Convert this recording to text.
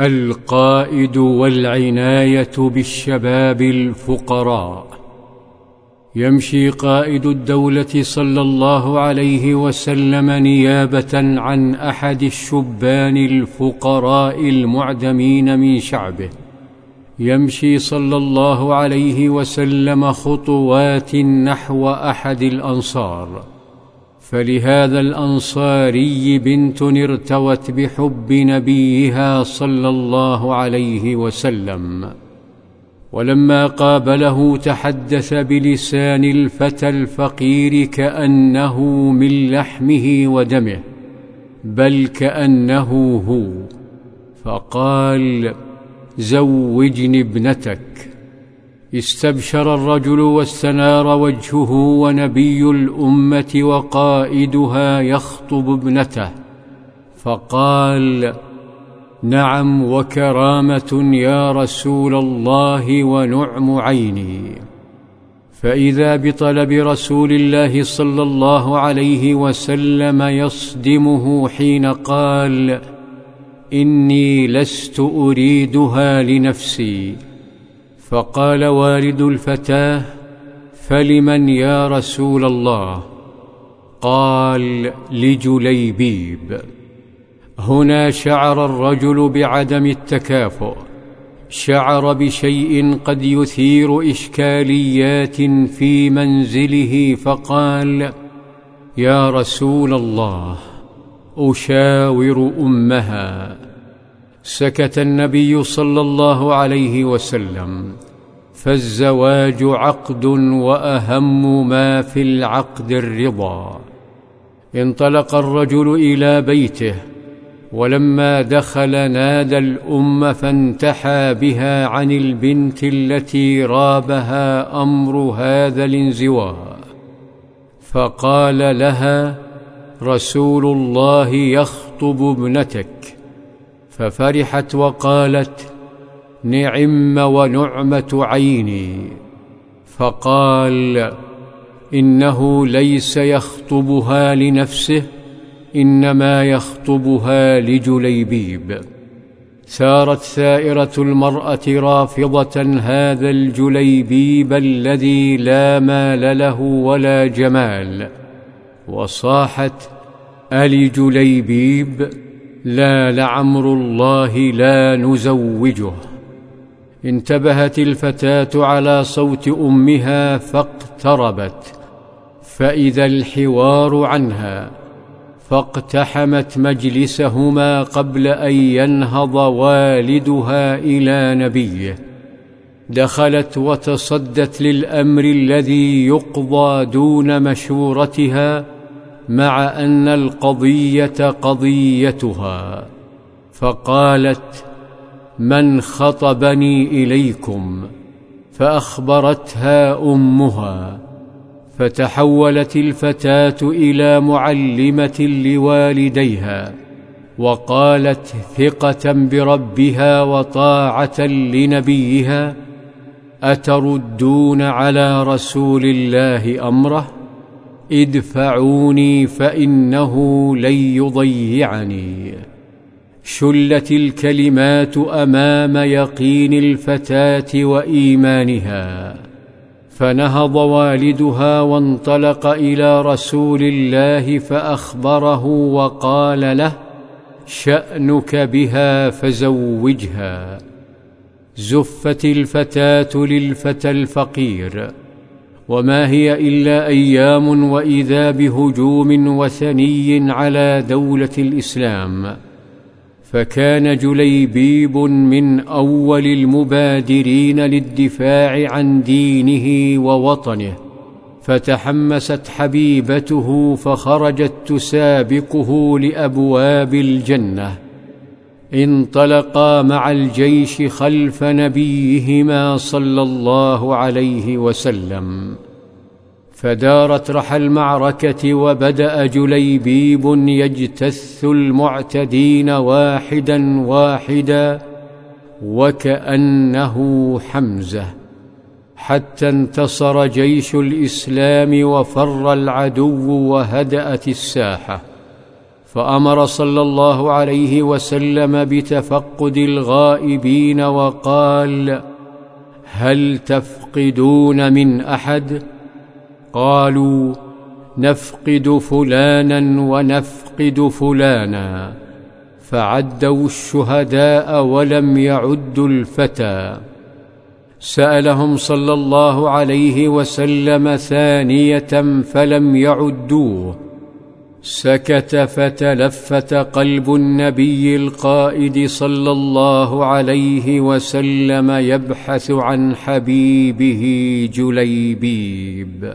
القائد والعناية بالشباب الفقراء. يمشي قائد الدولة صلى الله عليه وسلم نيابة عن أحد الشبان الفقراء المعدمين من شعبه. يمشي صلى الله عليه وسلم خطوات نحو أحد الأنصار. فلهذا الأنصاري بنت ارتوت بحب نبيها صلى الله عليه وسلم. ولما قابله تحدث بلسان الفتى الفقير كأنه من لحمه ودمه بل كأنه هو فقال زوجني ابنتك. استبشر الرجل واستنار وجهه ونبي الأمة وقائدها يخطب ابنته فقال نعم وكرامة يا رسول الله ونعم عيني. فإذا بطلب رسول الله صلى الله عليه وسلم يصدمه حين قال إني لست أريدها لنفسي. فقال والد الفتاة فلمن يا رسول الله؟ قال لجليبيب. هنا شعر الرجل بعدم التكافؤ. شعر بشيء قد يثير إشكاليات في منزله فقال يا رسول الله أشاور أمها. سكت النبي صلى الله عليه وسلم فالزواج عقد وأهم ما في العقد الرضا. انطلق الرجل إلى بيته ولما دخل نادى الأم فانتحى بها عن البنت التي رابها أمر هذا الانزواء. فقال لها رسول الله يخطب ابنتك ففرحت وقالت نعم ونعمة عيني. فقال إنه ليس يخطبها لنفسه إنما يخطبها لجليبيب. سارت ثائره المرأة رافضة هذا الجليبيب الذي لا مال له ولا جمال. وصاحت ألي جليبيب؟ لا لعمر الله لا نزوجه. انتبهت الفتاة على صوت أمها فاقتربت فإذا الحوار عنها فاقتحمت مجلسهما قبل أن ينهض والدها إلى نبيه. دخلت وتصدت للأمر الذي يقضى دون مشورتها مع أن القضية قضيتها فقالت من خطبني إليكم؟ فأخبرتها أمها فتحولت الفتاة إلى معلمة لوالديها وقالت ثقة بربها وطاعة لنبيها أتردون على رسول الله أمره؟ ادفعوني فإنه لن يضيعني. شلت الكلمات أمام يقين الفتاة وإيمانها فنهض والدها وانطلق إلى رسول الله فأخبره وقال له شأنك بها فزوجها. زفت الفتاة للفتى الفقير. وما هي إلا أيام وإذا بهجوم وثني على دولة الإسلام. فكان جليبيب من أول المبادرين للدفاع عن دينه ووطنه فتحمست حبيبته فخرجت تسابقه لأبواب الجنة. انطلقا مع الجيش خلف نبيهما صلى الله عليه وسلم. فدارت رحى المعركة وبدأ جليبيب يجتث المعتدين واحدا واحدا وكأنه حمزة. حتى انتصر جيش الإسلام وفر العدو وهدأت الساحة. فأمر صلى الله عليه وسلم بتفقد الغائبين وقال هل تفقدون من أحد؟ قالوا نفقد فلانا ونفقد فلانا. فعدوا الشهداء ولم يعدوا الفتى. سألهم صلى الله عليه وسلم ثانية فلم يعدوه. سكت فتلفت قلب النبي القائد صلى الله عليه وسلم يبحث عن حبيبه جليبيب.